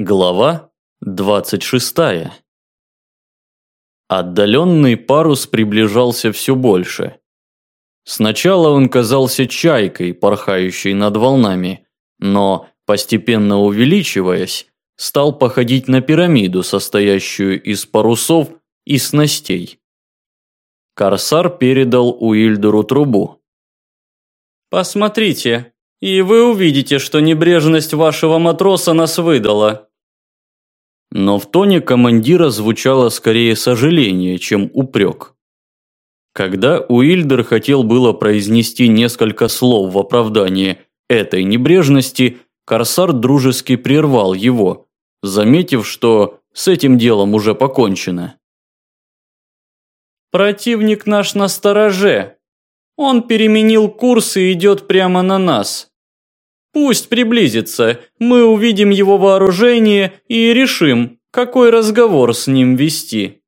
Глава 26. Отдаленный парус приближался все больше. Сначала он казался чайкой, порхающей над волнами, но, постепенно увеличиваясь, стал походить на пирамиду, состоящую из парусов и снастей. Корсар передал Уильдеру трубу. «Посмотрите, и вы увидите, что небрежность вашего матроса нас выдала». Но в тоне командира звучало скорее сожаление, чем упрек. Когда Уильдер хотел было произнести несколько слов в оправдание этой небрежности, Корсар дружески прервал его, заметив, что с этим делом уже покончено. «Противник наш на стороже. Он переменил курс и идет прямо на нас. Пусть приблизится, мы увидим его вооружение и решим, какой разговор с ним вести».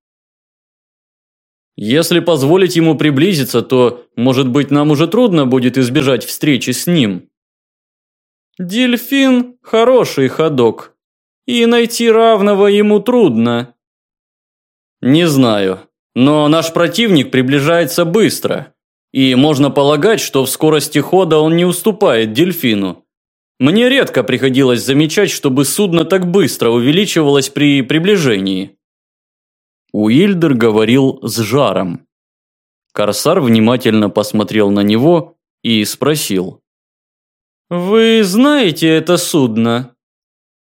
Если позволить ему приблизиться, то, может быть, нам уже трудно будет избежать встречи с ним. Дельфин – хороший ходок, и найти равного ему трудно. Не знаю, но наш противник приближается быстро, и можно полагать, что в скорости хода он не уступает дельфину. Мне редко приходилось замечать, чтобы судно так быстро увеличивалось при приближении. Уильдер говорил с жаром. Корсар внимательно посмотрел на него и спросил. «Вы знаете это судно?»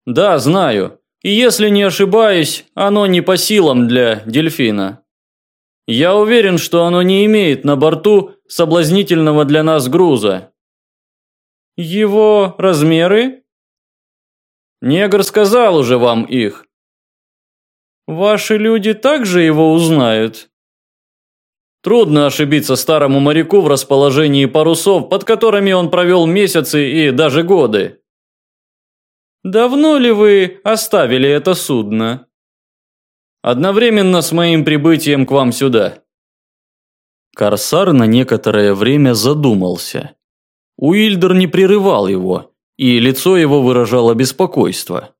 «Да, знаю. И если не ошибаюсь, оно не по силам для дельфина. Я уверен, что оно не имеет на борту соблазнительного для нас груза». «Его размеры?» «Негр сказал уже вам их. Ваши люди также его узнают? Трудно ошибиться старому моряку в расположении парусов, под которыми он провел месяцы и даже годы. Давно ли вы оставили это судно? Одновременно с моим прибытием к вам сюда. Корсар на некоторое время задумался. Уильдер не прерывал его, и лицо его выражало беспокойство.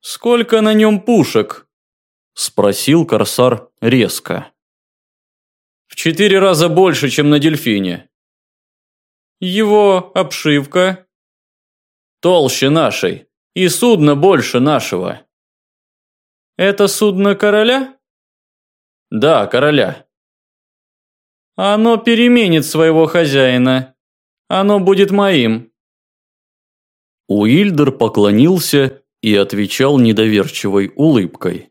«Сколько на нем пушек?» – спросил Корсар резко. «В четыре раза больше, чем на дельфине». «Его обшивка?» «Толще нашей, и судно больше нашего». «Это судно короля?» «Да, короля». «Оно переменит своего хозяина. Оно будет моим». Уильдер поклонился и отвечал недоверчивой улыбкой.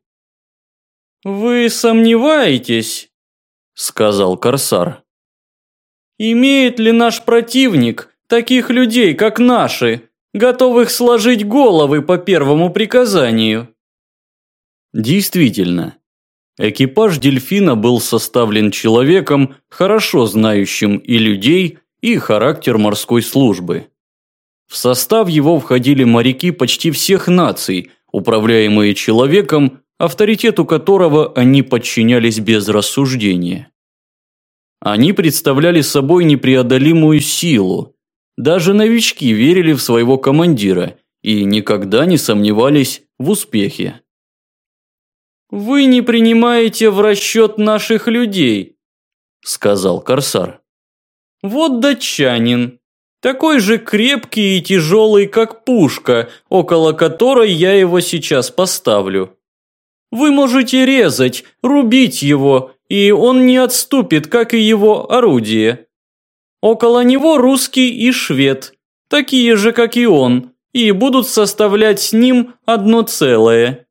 «Вы сомневаетесь?» – сказал Корсар. «Имеет ли наш противник таких людей, как наши, готовых сложить головы по первому приказанию?» Действительно, экипаж дельфина был составлен человеком, хорошо знающим и людей, и характер морской службы. В состав его входили моряки почти всех наций, управляемые человеком, авторитету которого они подчинялись без рассуждения. Они представляли собой непреодолимую силу. Даже новички верили в своего командира и никогда не сомневались в успехе. «Вы не принимаете в расчет наших людей», – сказал Корсар. «Вот датчанин, такой же крепкий и тяжелый, как пушка, около которой я его сейчас поставлю. Вы можете резать, рубить его, и он не отступит, как и его орудие. Около него русский и швед, такие же, как и он, и будут составлять с ним одно целое.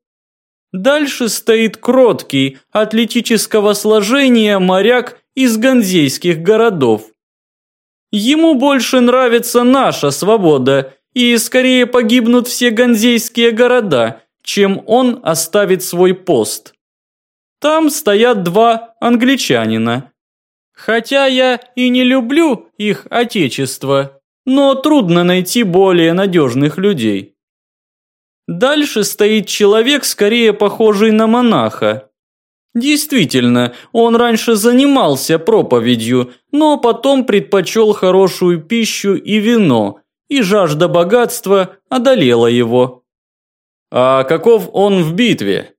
Дальше стоит кроткий, атлетического сложения моряк из ганзейских городов. Ему больше нравится наша свобода, и скорее погибнут все ганзейские города, чем он оставит свой пост. Там стоят два англичанина. Хотя я и не люблю их отечество, но трудно найти более надежных людей. Дальше стоит человек, скорее похожий на монаха. Действительно, он раньше занимался проповедью, но потом предпочел хорошую пищу и вино, и жажда богатства одолела его. А каков он в битве?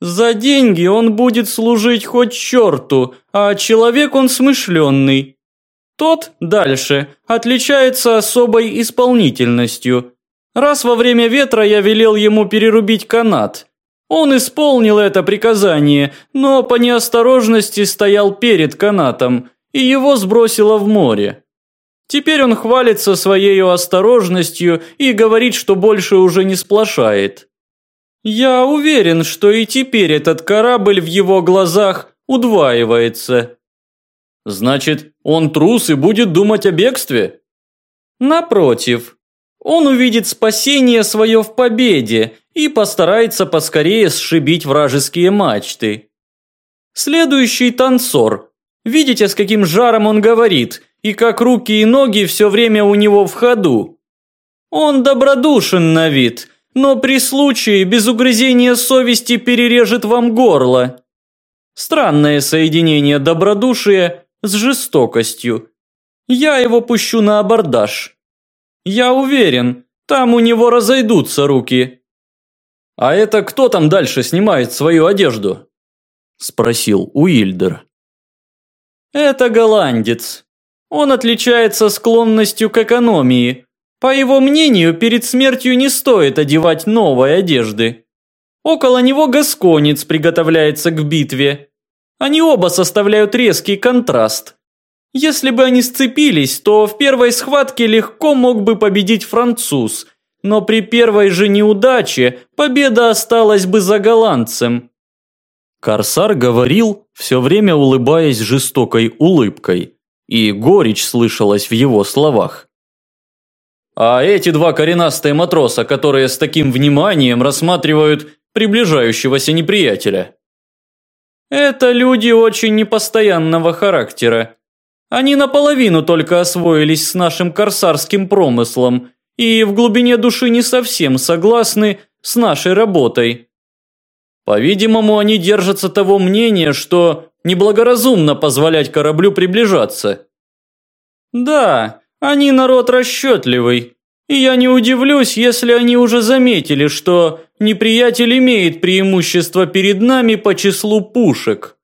За деньги он будет служить хоть черту, а человек он смышленный. Тот дальше отличается особой исполнительностью. Раз во время ветра я велел ему перерубить канат. Он исполнил это приказание, но по неосторожности стоял перед канатом, и его сбросило в море. Теперь он хвалится своей осторожностью и говорит, что больше уже не сплошает. Я уверен, что и теперь этот корабль в его глазах удваивается. Значит, он трус и будет думать о бегстве? Напротив, он увидит спасение свое в победе и постарается поскорее сшибить вражеские мачты. Следующий танцор. Видите, с каким жаром он говорит, и как руки и ноги все время у него в ходу. Он добродушен на вид – но при случае без угрызения совести перережет вам горло. Странное соединение добродушия с жестокостью. Я его пущу на абордаж. Я уверен, там у него разойдутся руки. А это кто там дальше снимает свою одежду? Спросил Уильдер. Это голландец. Он отличается склонностью к экономии, по его мнению, перед смертью не стоит одевать новой одежды. Около него гасконец приготовляется к битве. Они оба составляют резкий контраст. Если бы они сцепились, то в первой схватке легко мог бы победить француз, но при первой же неудаче победа осталась бы за голландцем. Корсар говорил, все время улыбаясь жестокой улыбкой, и горечь слышалась в его словах. А эти два коренастые матроса, которые с таким вниманием рассматривают приближающегося неприятеля. Это люди очень непостоянного характера. Они наполовину только освоились с нашим корсарским промыслом и в глубине души не совсем согласны с нашей работой. По-видимому, они держатся того мнения, что неблагоразумно позволять кораблю приближаться. Да, они народ расчетливый, и я не удивлюсь, если они уже заметили, что неприятель имеет преимущество перед нами по числу пушек.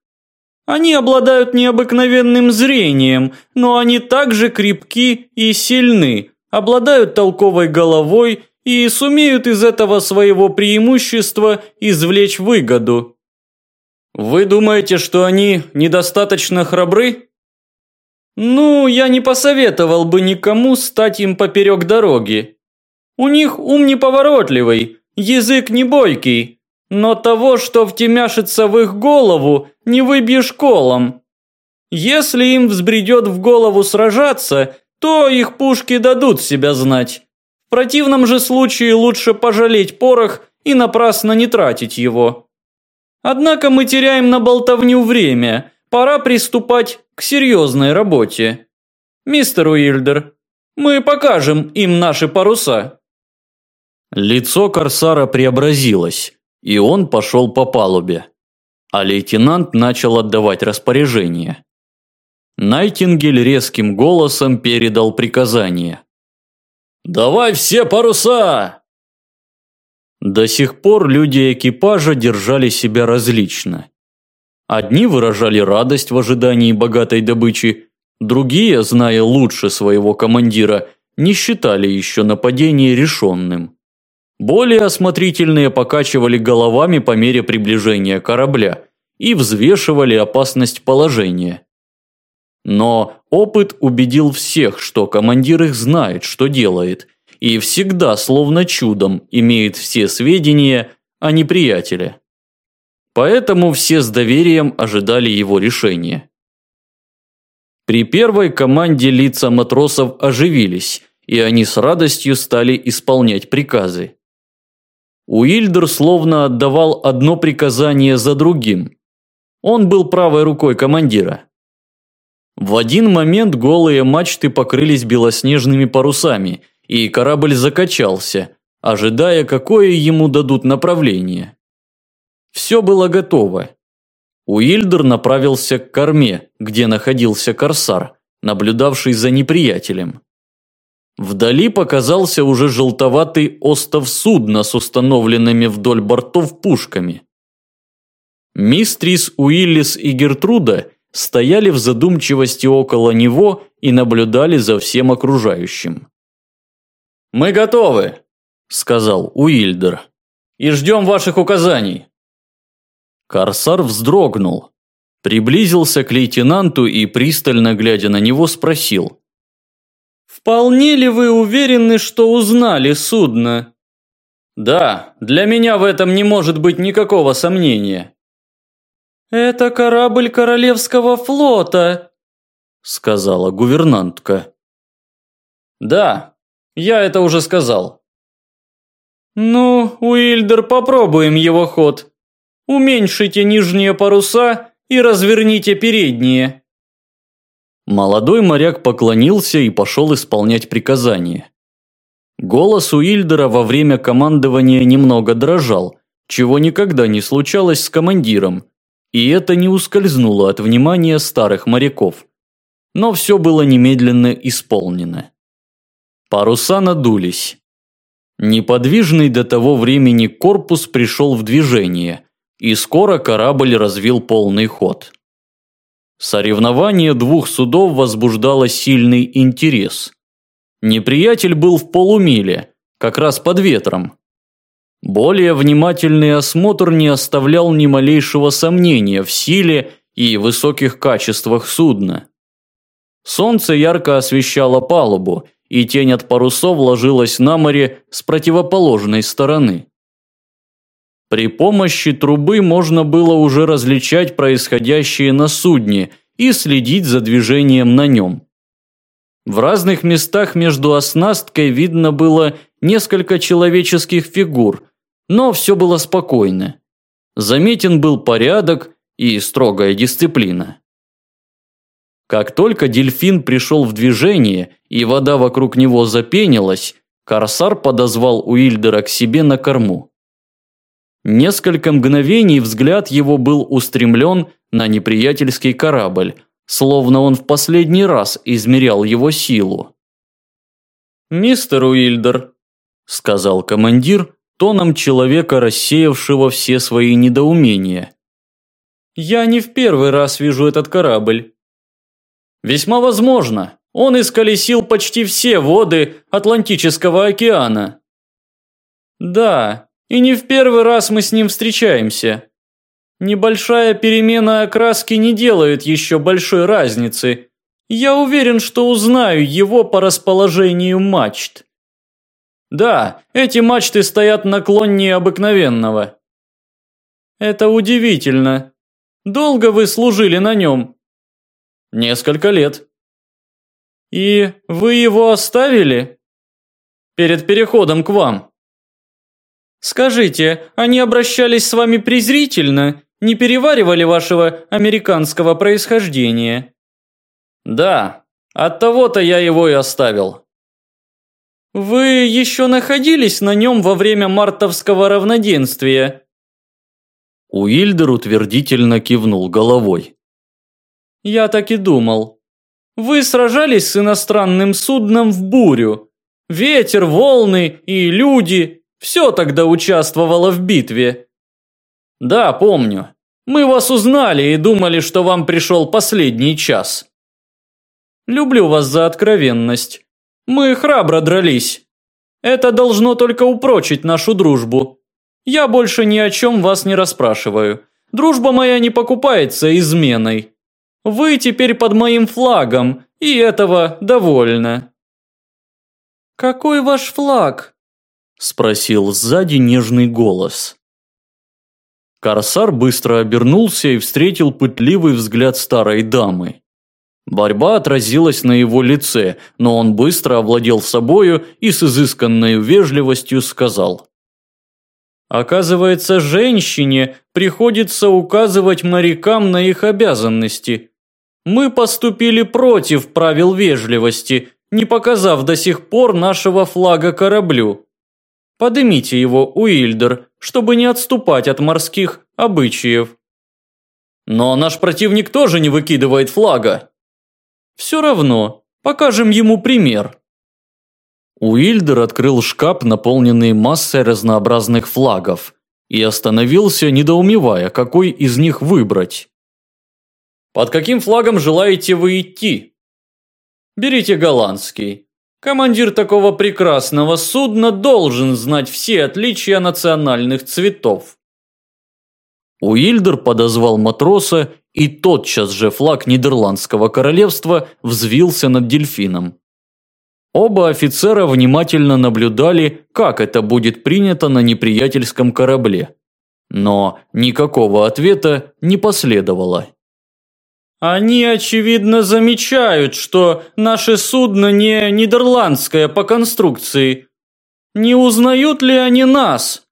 Они обладают необыкновенным зрением, но они также крепки и сильны, обладают толковой головой и сумеют из этого своего преимущества извлечь выгоду. Вы думаете, что они недостаточно храбры? Ну, я не посоветовал бы никому стать им поперек дороги. У них ум неповоротливый, язык не бойкий, но того, что втемяшится в их голову, не выбьешь колом. Если им взбредет в голову сражаться, то их пушки дадут себя знать. В противном же случае лучше пожалеть порох и напрасно не тратить его. Однако мы теряем на болтовню время – Пора приступать к серьезной работе. Мистер Уильдер, мы покажем им наши паруса. Лицо корсара преобразилось, и он пошел по палубе. А лейтенант начал отдавать распоряжения. Найтингель резким голосом передал приказание. «Давай все паруса!» До сих пор люди экипажа держали себя различно. Одни выражали радость в ожидании богатой добычи, другие, зная лучше своего командира, не считали еще нападение решенным. Более осмотрительные покачивали головами по мере приближения корабля и взвешивали опасность положения. Но опыт убедил всех, что командир их знает, что делает, и всегда, словно чудом, имеет все сведения о неприятеле. Поэтому все с доверием ожидали его решения. При первой команде лица матросов оживились, и они с радостью стали исполнять приказы. Уильдер словно отдавал одно приказание за другим. Он был правой рукой командира. В один момент голые мачты покрылись белоснежными парусами, и корабль закачался, ожидая, какое ему дадут направление. Все было готово. Уильдер направился к корме, где находился корсар, наблюдавший за неприятелем. Вдали показался уже желтоватый остов судна с установленными вдоль бортов пушками. Мистрис Уиллис и Гертруда стояли в задумчивости около него и наблюдали за всем окружающим. «Мы готовы», – сказал Уильдер, – «и ждем ваших указаний». Корсар вздрогнул, приблизился к лейтенанту и, пристально глядя на него, спросил. «Вполне ли вы уверены, что узнали судно?» «Да, для меня в этом не может быть никакого сомнения». «Это корабль Королевского флота», – сказала гувернантка. «Да, я это уже сказал». «Ну, Уильдер, попробуем его ход. Уменьшите нижние паруса и разверните передние». Молодой моряк поклонился и пошел исполнять приказание. Голос Уильдера во время командования немного дрожал, чего никогда не случалось с командиром, и это не ускользнуло от внимания старых моряков. Но все было немедленно исполнено. Паруса надулись. Неподвижный до того времени корпус пришел в движение, и скоро корабль развил полный ход. Соревнование двух судов возбуждало сильный интерес. Неприятель был в полумиле, как раз под ветром, более внимательный осмотр не оставлял ни малейшего сомнения в силе и высоких качествах судна. Солнце ярко освещало палубу, и тень от парусов ложилась на море с противоположной стороны. При помощи трубы можно было уже различать происходящее на судне и следить за движением на нем. В разных местах между оснасткой видно было несколько человеческих фигур, но все было спокойно. Заметен был порядок и строгая дисциплина. Как только дельфин пришел в движение и вода вокруг него запенилась, Корсар подозвал Уильдера к себе на корму. Несколько мгновений взгляд его был устремлен на неприятельский корабль, словно он в последний раз измерял его силу. «Мистер Уильдер», – сказал командир, тоном человека, рассеявшего все свои недоумения. «Я не в первый раз вижу этот корабль». «Весьма возможно. Он исколесил почти все воды Атлантического океана». «Да, и не в первый раз мы с ним встречаемся. Небольшая перемена окраски не делает еще большой разницы. Я уверен, что узнаю его по расположению мачт». Да, эти мачты стоят наклоннее обыкновенного. Это удивительно. Долго вы служили на нем? Несколько лет. И вы его оставили? Перед переходом к вам. Скажите, они обращались с вами презрительно, не переваривали вашего американского происхождения? Да, от того-то я его и оставил. Вы еще находились на нем во время мартовского равноденствия? Уильдер утвердительно кивнул головой. Я так и думал. Вы сражались с иностранным судном в бурю. Ветер, волны и люди – все тогда участвовало в битве. Да, помню. Мы вас узнали и думали, что вам пришел последний час. Люблю вас за откровенность. Мы храбро дрались. Это должно только упрочить нашу дружбу. Я больше ни о чем вас не расспрашиваю. Дружба моя не покупается изменой. Вы теперь под моим флагом, и этого довольно. Какой ваш флаг? Спросил сзади нежный голос. Корсар быстро обернулся и встретил пытливый взгляд старой дамы. Борьба отразилась на его лице, но он быстро овладел собою и с изысканной вежливостью сказал. «Оказывается, женщине приходится указывать морякам на их обязанности. Мы поступили против правил вежливости, не показав до сих пор нашего флага кораблю. Поднимите его, Уильдер, чтобы не отступать от морских обычаев». «Но наш противник тоже не выкидывает флага», все равно, покажем ему пример. Уильдер открыл шкаф, наполненный массой разнообразных флагов, и остановился, недоумевая, какой из них выбрать. «Под каким флагом желаете вы идти?» «Берите голландский. Командир такого прекрасного судна должен знать все отличия национальных цветов». Уильдер подозвал матроса, и тотчас же флаг Нидерландского королевства взвился над дельфином. Оба офицера внимательно наблюдали, как это будет принято на неприятельском корабле. Но никакого ответа не последовало. Они, очевидно, замечают, что наше судно не нидерландское по конструкции. Не узнают ли они нас?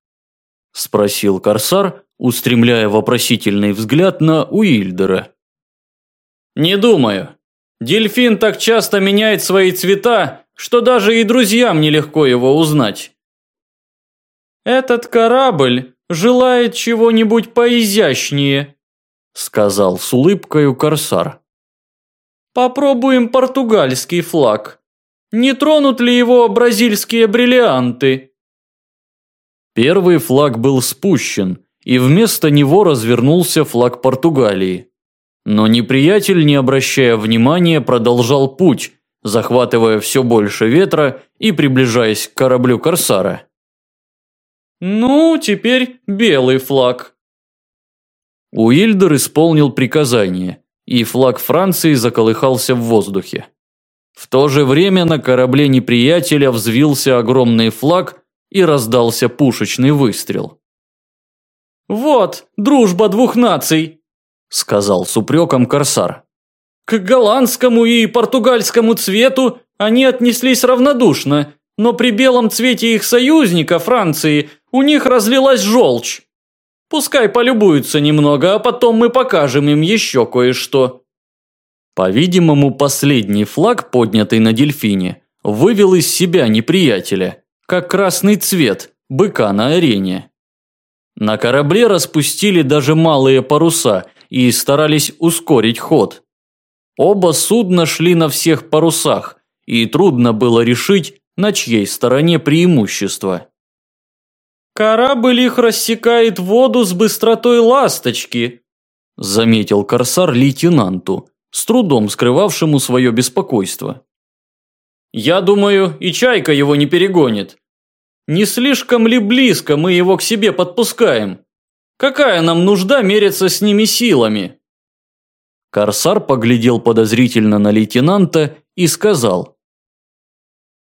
Спросил Корсар, устремляя вопросительный взгляд на Уильдера. Не думаю. Дельфин так часто меняет свои цвета, что даже и друзьям нелегко его узнать. Этот корабль желает чего-нибудь поизящнее, сказал с улыбкой Корсар. Попробуем португальский флаг. Не тронут ли его бразильские бриллианты? Первый флаг был спущен, и вместо него развернулся флаг Португалии. Но неприятель, не обращая внимания, продолжал путь, захватывая все больше ветра и приближаясь к кораблю Корсара. «Ну, теперь белый флаг», Уильдер исполнил приказание, и флаг Франции заколыхался в воздухе. В то же время на корабле неприятеля взвился огромный флаг и раздался пушечный выстрел. «Вот, дружба двух наций!» – сказал с упреком Корсар. «К голландскому и португальскому цвету они отнеслись равнодушно, но при белом цвете их союзника, Франции, у них разлилась желчь. Пускай полюбуются немного, а потом мы покажем им еще кое-что». По-видимому, последний флаг, поднятый на дельфине, вывел из себя неприятеля, как красный цвет быка на арене. На корабле распустили даже малые паруса и старались ускорить ход. Оба судна шли на всех парусах, и трудно было решить, на чьей стороне преимущество. «Корабль их рассекает воду с быстротой ласточки», заметил корсар лейтенанту, с трудом скрывавшему свое беспокойство. «Я думаю, и чайка его не перегонит. Не слишком ли близко мы его к себе подпускаем? Какая нам нужда мериться с ними силами?» Корсар поглядел подозрительно на лейтенанта и сказал –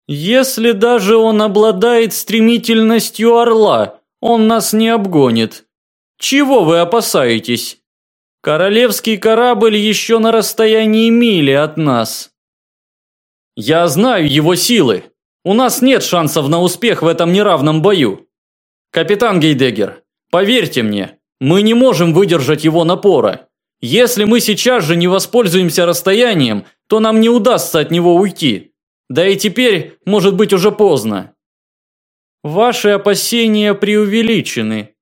если даже он обладает стремительностью орла, он нас не обгонит. Чего вы опасаетесь? Королевский корабль еще на расстоянии мили от нас. Я знаю его силы. У нас нет шансов на успех в этом неравном бою. Капитан Гейдегер, поверьте мне, мы не можем выдержать его напора. Если мы сейчас же не воспользуемся расстоянием, то нам не удастся от него уйти. Да и теперь, может быть, уже поздно. Ваши опасения преувеличены.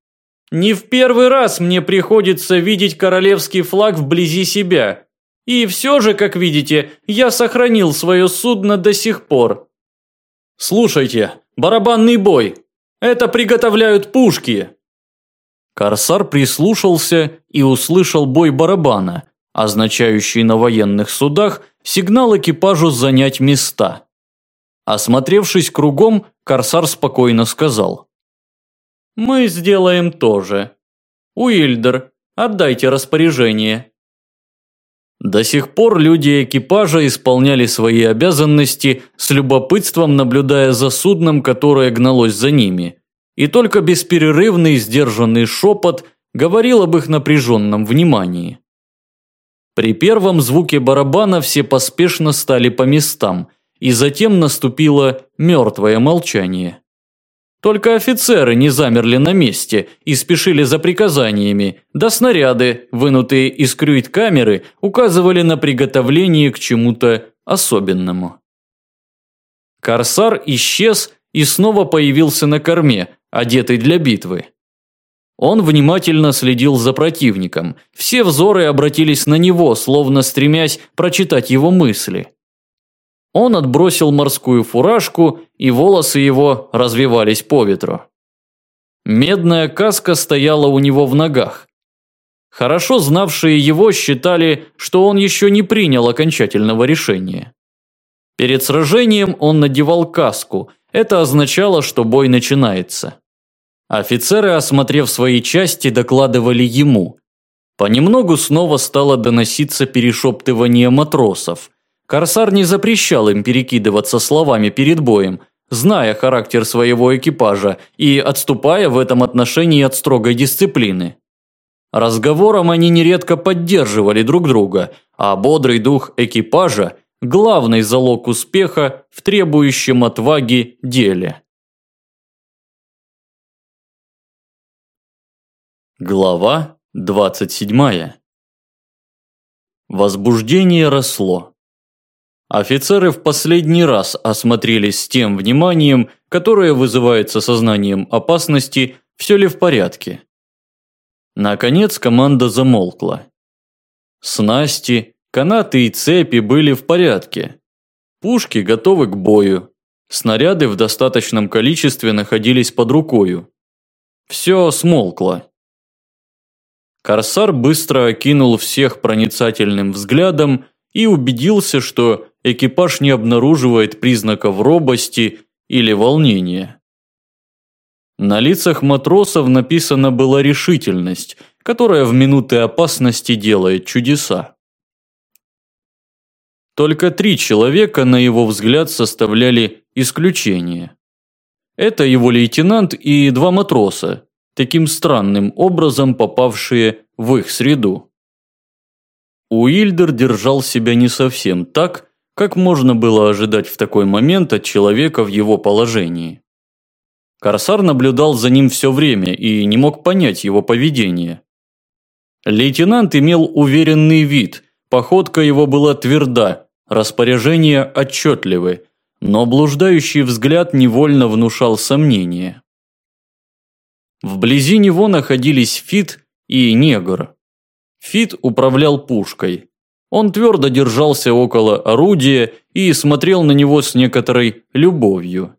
Не в первый раз мне приходится видеть королевский флаг вблизи себя. И все же, как видите, я сохранил свое судно до сих пор. Слушайте, барабанный бой. Это приготовляют пушки. Корсар прислушался и услышал бой барабана, означающий на военных судах сигнал экипажу занять места. Осмотревшись кругом, Корсар спокойно сказал. «Мы сделаем то же. Уильдер, отдайте распоряжение». До сих пор люди экипажа исполняли свои обязанности с любопытством, наблюдая за судном, которое гналось за ними. И только бесперерывный сдержанный шепот говорил об их напряженном внимании. При первом звуке барабана все поспешно стали по местам, и затем наступило мертвое молчание. Только офицеры не замерли на месте и спешили за приказаниями, да снаряды, вынутые из крюит-камеры, указывали на приготовление к чему-то особенному. Корсар исчез и снова появился на корме, одетый для битвы. Он внимательно следил за противником. Все взоры обратились на него, словно стремясь прочитать его мысли. Он отбросил морскую фуражку, и волосы его развивались по ветру. Медная каска стояла у него в ногах. Хорошо знавшие его считали, что он еще не принял окончательного решения. Перед сражением он надевал каску, это означало, что бой начинается. Офицеры, осмотрев свои части, докладывали ему. Понемногу снова стало доноситься перешептывание матросов. Корсар не запрещал им перекидываться словами перед боем, зная характер своего экипажа и отступая в этом отношении от строгой дисциплины. Разговором они нередко поддерживали друг друга, а бодрый дух экипажа – главный залог успеха в требующем отваги деле. Глава 27. Возбуждение росло. Офицеры в последний раз осмотрелись с тем вниманием, которое вызывается сознанием опасности, все ли в порядке. Наконец команда замолкла. Снасти, канаты и цепи были в порядке. Пушки готовы к бою. Снаряды в достаточном количестве находились под рукою. Все смолкло. Корсар быстро окинул всех проницательным взглядом и убедился, что экипаж не обнаруживает признаков робости или волнения. На лицах матросов написана была решительность, которая в минуты опасности делает чудеса. Только три человека, на его взгляд, составляли исключение. Это его лейтенант и два матроса, таким странным образом попавшие в их среду. Уильдер держал себя не совсем так, как можно было ожидать в такой момент от человека в его положении. Корсар наблюдал за ним все время и не мог понять его поведение. Лейтенант имел уверенный вид, походка его была тверда, распоряжения отчетливы, но блуждающий взгляд невольно внушал сомнения. Вблизи него находились Фит и Негр. Фит управлял пушкой. Он твердо держался около орудия и смотрел на него с некоторой любовью.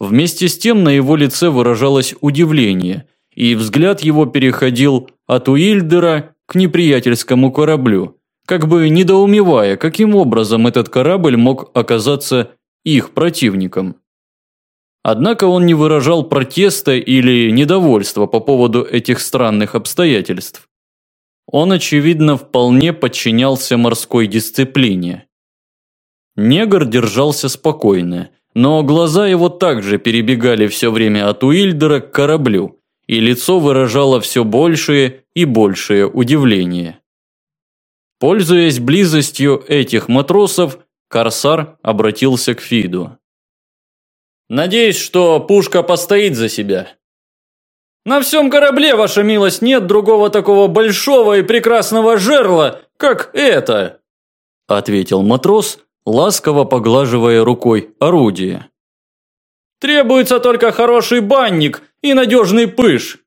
Вместе с тем на его лице выражалось удивление, и взгляд его переходил от Уильдера к неприятельскому кораблю, как бы недоумевая, каким образом этот корабль мог оказаться их противником. Однако он не выражал протеста или недовольства по поводу этих странных обстоятельств. Он, очевидно, вполне подчинялся морской дисциплине. Негр держался спокойно, но глаза его также перебегали все время от Уильдера к кораблю, и лицо выражало все большее и большее удивление. Пользуясь близостью этих матросов, Корсар обратился к Фиду. Надеюсь, что пушка постоит за себя. На всем корабле, ваша милость, нет другого такого большого и прекрасного жерла, как это, ответил матрос, ласково поглаживая рукой орудие. Требуется только хороший банник и надежный пыш.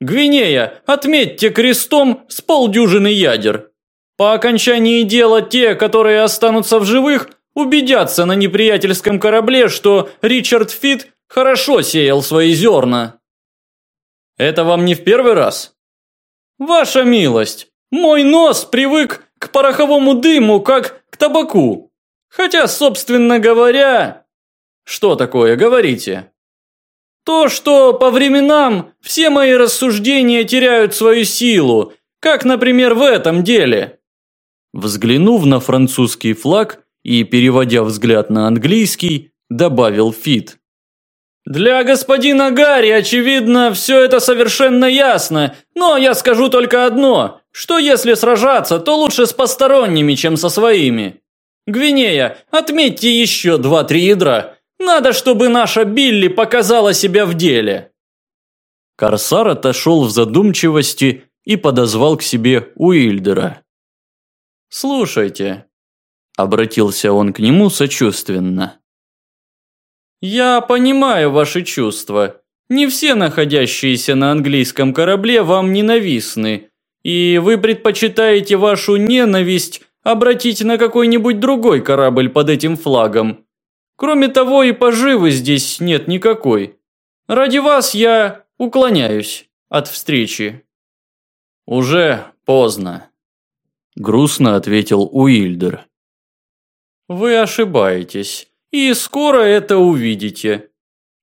Гвинея, отметьте крестом с полдюжины ядер. По окончании дела те, которые останутся в живых, убедятся на неприятельском корабле, что Ричард Фит хорошо сеял свои зерна. Это вам не в первый раз? Ваша милость, мой нос привык к пороховому дыму, как к табаку. Хотя, собственно говоря... Что такое, говорите? То, что по временам все мои рассуждения теряют свою силу, как, например, в этом деле. Взглянув на французский флаг, и, переводя взгляд на английский, добавил Фит. «Для господина Гарри, очевидно, все это совершенно ясно, но я скажу только одно, что если сражаться, то лучше с посторонними, чем со своими. Гвинея, отметьте еще два-три ядра. Надо, чтобы наша Билли показала себя в деле». Корсар отошел в задумчивости и подозвал к себе Уильдера. «Слушайте, Обратился он к нему сочувственно. «Я понимаю ваши чувства. Не все находящиеся на английском корабле вам ненавистны, и вы предпочитаете вашу ненависть обратить на какой-нибудь другой корабль под этим флагом. Кроме того, и поживы здесь нет никакой. Ради вас я уклоняюсь от встречи. Уже поздно, грустно ответил Уильдер. Вы ошибаетесь, и скоро это увидите.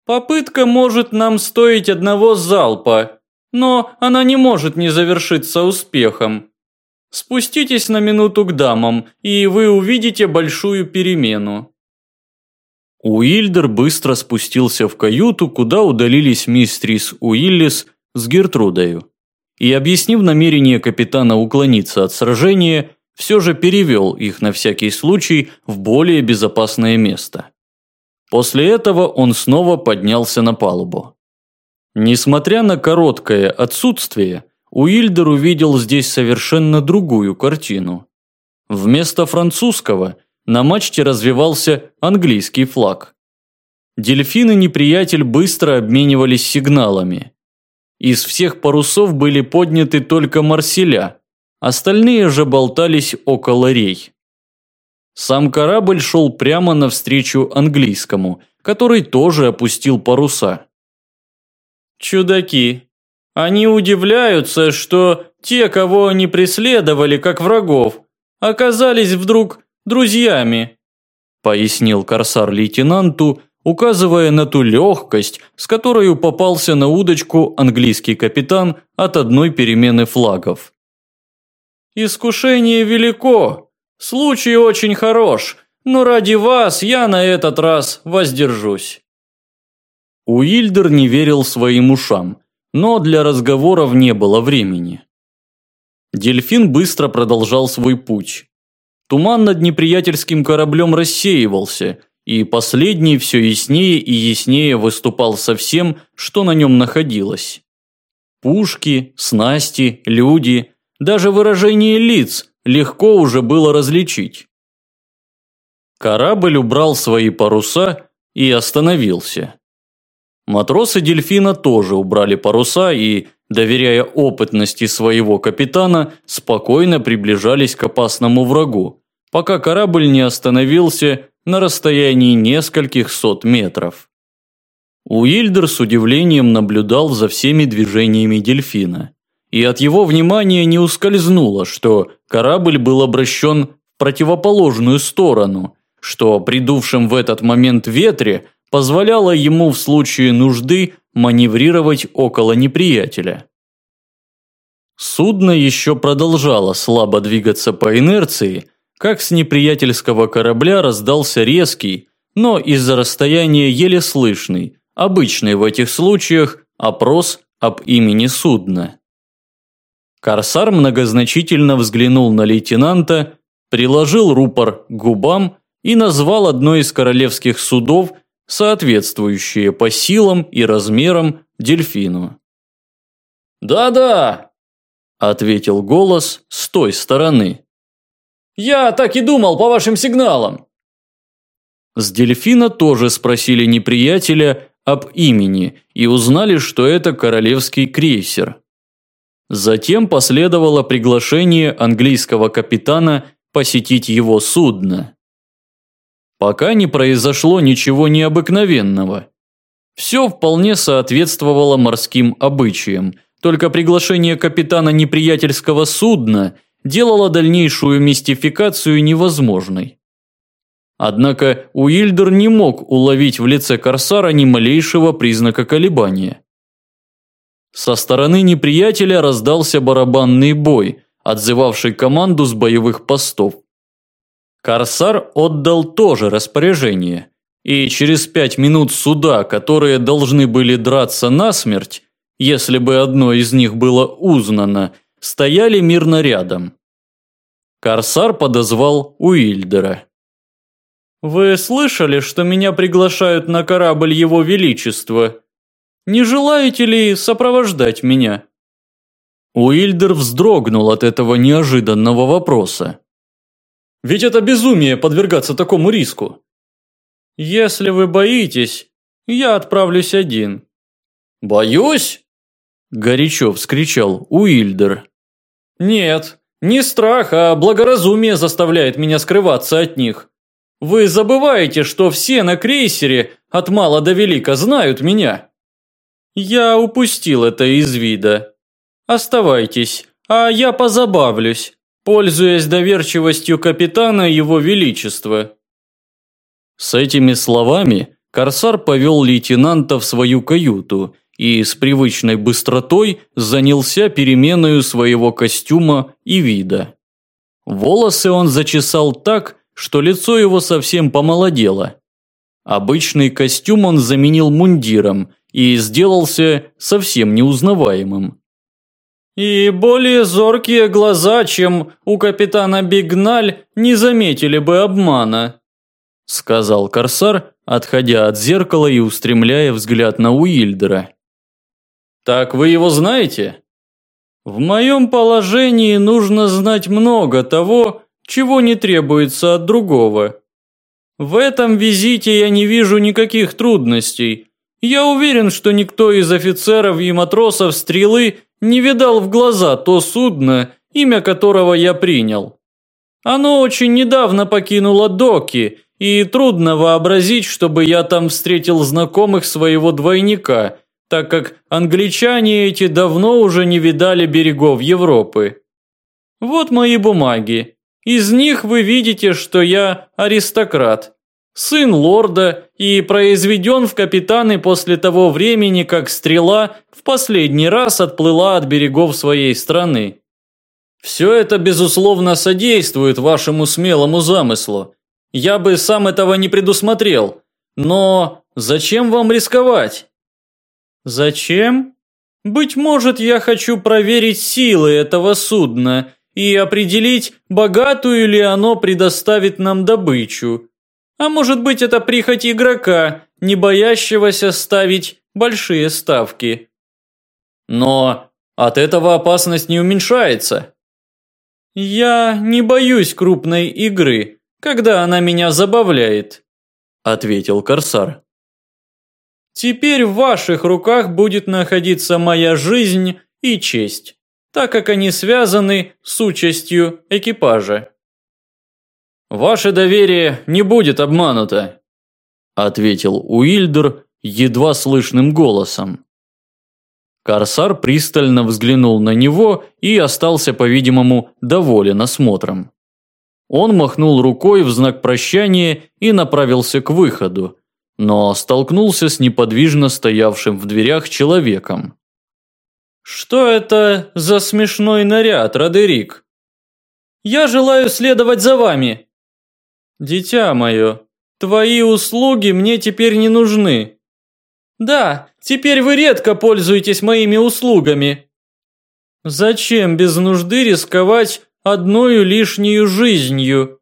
Попытка может нам стоить одного залпа, но она не может не завершиться успехом. Спуститесь на минуту к дамам, и вы увидите большую перемену. Уильдер быстро спустился в каюту, куда удалились мистрис Уиллис с Гертрудою. И, объяснив намерение капитана уклониться от сражения, все же перевел их на всякий случай в более безопасное место. После этого он снова поднялся на палубу. Несмотря на короткое отсутствие, Уильдер увидел здесь совершенно другую картину. Вместо французского на мачте развивался английский флаг. Дельфины неприятель быстро обменивались сигналами. Из всех парусов были подняты только Марселя, остальные же болтались около рей. Сам корабль шел прямо навстречу английскому, который тоже опустил паруса. «Чудаки! Они удивляются, что те, кого они преследовали как врагов, оказались вдруг друзьями», пояснил корсар лейтенанту, указывая на ту легкость, с которой попался на удочку английский капитан от одной перемены флагов. «Искушение велико, Случай очень хорош, но ради вас я на этот раз воздержусь. Уильдер не верил своим ушам, но для разговоров не было времени. Дельфин быстро продолжал свой путь. Туман над неприятельским кораблем рассеивался, и последний все яснее и яснее выступал со всем, что на нем находилось. Пушки, снасти, люди, даже выражение лиц, легко уже было различить. Корабль убрал свои паруса и остановился. Матросы дельфина тоже убрали паруса и, доверяя опытности своего капитана, спокойно приближались к опасному врагу, пока корабль не остановился на расстоянии нескольких сот метров. Уильдер с удивлением наблюдал за всеми движениями дельфина и от его внимания не ускользнуло, что корабль был обращен в противоположную сторону, что придувшим в этот момент ветре позволяло ему в случае нужды маневрировать около неприятеля. Судно еще продолжало слабо двигаться по инерции, как с неприятельского корабля раздался резкий, но из-за расстояния еле слышный, обычный в этих случаях опрос об имени судна. Корсар многозначительно взглянул на лейтенанта, приложил рупор к губам и назвал одно из королевских судов, соответствующее по силам и размерам дельфину. «Да-да», – ответил голос с той стороны. «Я так и думал по вашим сигналам». С дельфина тоже спросили неприятеля об имени и узнали, что это королевский крейсер. Затем последовало приглашение английского капитана посетить его судно. Пока не произошло ничего необыкновенного. Все вполне соответствовало морским обычаям, только приглашение капитана неприятельского судна делало дальнейшую мистификацию невозможной. Однако Уильдер не мог уловить в лице Корсара ни малейшего признака колебания. Со стороны неприятеля раздался барабанный бой, отзывавший команду с боевых постов. Корсар отдал тоже распоряжение, и через пять минут суда, которые должны были драться насмерть, если бы одно из них было узнано, стояли мирно рядом. Корсар подозвал Уильдера. «Вы слышали, что меня приглашают на корабль Его Величества?» Не желаете ли сопровождать меня?» Уильдер вздрогнул от этого неожиданного вопроса. «Ведь это безумие подвергаться такому риску!» «Если вы боитесь, я отправлюсь один». «Боюсь?» – горячо вскричал Уильдер. «Нет, Не страх, а благоразумие заставляет меня скрываться от них. Вы забываете, что все на крейсере от мала до велика знают меня. Я упустил это из вида. Оставайтесь, а я позабавлюсь, пользуясь доверчивостью капитана Его Величества. С этими словами Корсар повел лейтенанта в свою каюту и с привычной быстротой занялся переменою своего костюма и вида. Волосы он зачесал так, что лицо его совсем помолодело. Обычный костюм он заменил мундиром и сделался совсем неузнаваемым. И более зоркие глаза, чем у капитана Бигналь, не заметили бы обмана, сказал Корсар, отходя от зеркала и устремляя взгляд на Уильдера. Так вы его знаете? В моем положении нужно знать много того, чего не требуется от другого. В этом визите я не вижу никаких трудностей. Я уверен, что никто из офицеров и матросов стрелы не видал в глаза то судно, имя которого я принял. Оно очень недавно покинуло доки, и трудно вообразить, чтобы я там встретил знакомых своего двойника – так как англичане эти давно уже не видали берегов Европы. Вот мои бумаги. Из них вы видите, что я аристократ, сын лорда и произведен в капитаны после того времени, как стрела в последний раз отплыла от берегов своей страны. Все это, безусловно, содействует вашему смелому замыслу. Я бы сам этого не предусмотрел. Но зачем вам рисковать? Зачем? Быть может, я хочу проверить силы этого судна и определить, богатую ли оно предоставит нам добычу. А может быть, это прихоть игрока, не боящегося ставить большие ставки. Но от этого опасность не уменьшается. Я не боюсь крупной игры, когда она меня забавляет, ответил Корсар. Теперь в ваших руках будет находиться моя жизнь и честь, так как они связаны с участью экипажа. Ваше доверие не будет обмануто, ответил Уильдер едва слышным голосом. Корсар пристально взглянул на него и остался, по-видимому, доволен осмотром. Он махнул рукой в знак прощания и направился к выходу, но столкнулся с неподвижно стоявшим в дверях человеком. «Что это за смешной наряд, Родерик?» «Я желаю следовать за вами». «Дитя мое, твои услуги мне теперь не нужны». «Да, теперь вы редко пользуетесь моими услугами». «Зачем без нужды рисковать одною лишнюю жизнью?»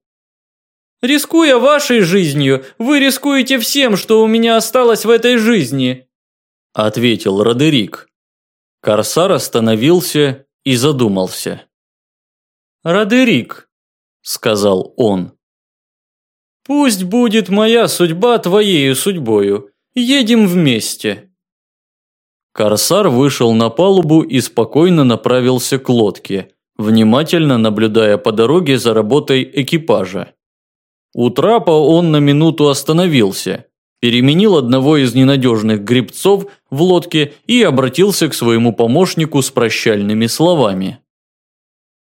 Рискуя вашей жизнью, вы рискуете всем, что у меня осталось в этой жизни», – ответил Родерик. Корсар остановился и задумался. «Родерик», – сказал он, – «пусть будет моя судьба твоею судьбою. Едем вместе». Корсар вышел на палубу и спокойно направился к лодке, внимательно наблюдая по дороге за работой экипажа. У трапа он на минуту остановился, переменил одного из ненадежных гребцов в лодке и обратился к своему помощнику с прощальными словами.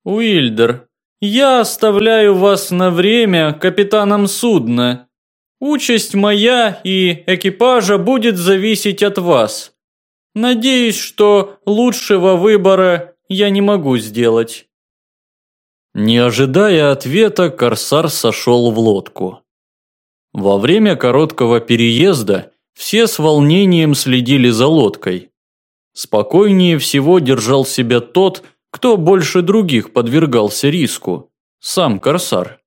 «Уильдер, я оставляю вас на время капитаном судна. Участь моя и экипажа будет зависеть от вас. Надеюсь, что лучшего выбора я не могу сделать». Не ожидая ответа, корсар сошел в лодку. Во время короткого переезда все с волнением следили за лодкой. Спокойнее всего держал себя тот, кто больше других подвергался риску – сам корсар.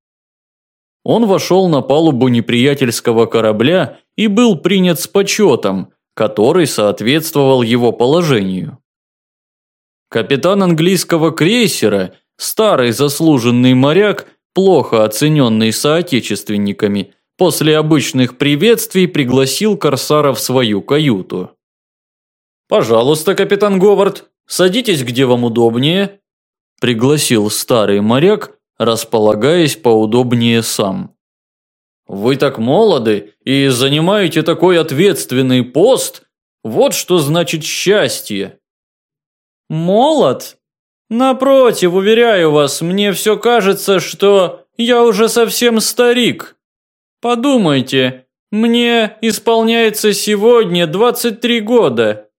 Он вошел на палубу неприятельского корабля и был принят с почетом, который соответствовал его положению. Капитан английского крейсера – Старый заслуженный моряк, плохо оцененный соотечественниками, после обычных приветствий пригласил Корсара в свою каюту. «Пожалуйста, капитан Говард, садитесь где вам удобнее». пригласил старый моряк, располагаясь поудобнее сам. Вы так молоды и занимаете такой ответственный пост. Вот что значит счастье. Молод? Напротив, уверяю вас, мне все кажется, что я уже совсем старик. Подумайте, мне исполняется сегодня 23 года.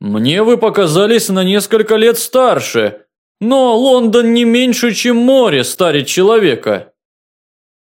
Мне вы показались на несколько лет старше, но Лондон не меньше, чем море старит человека.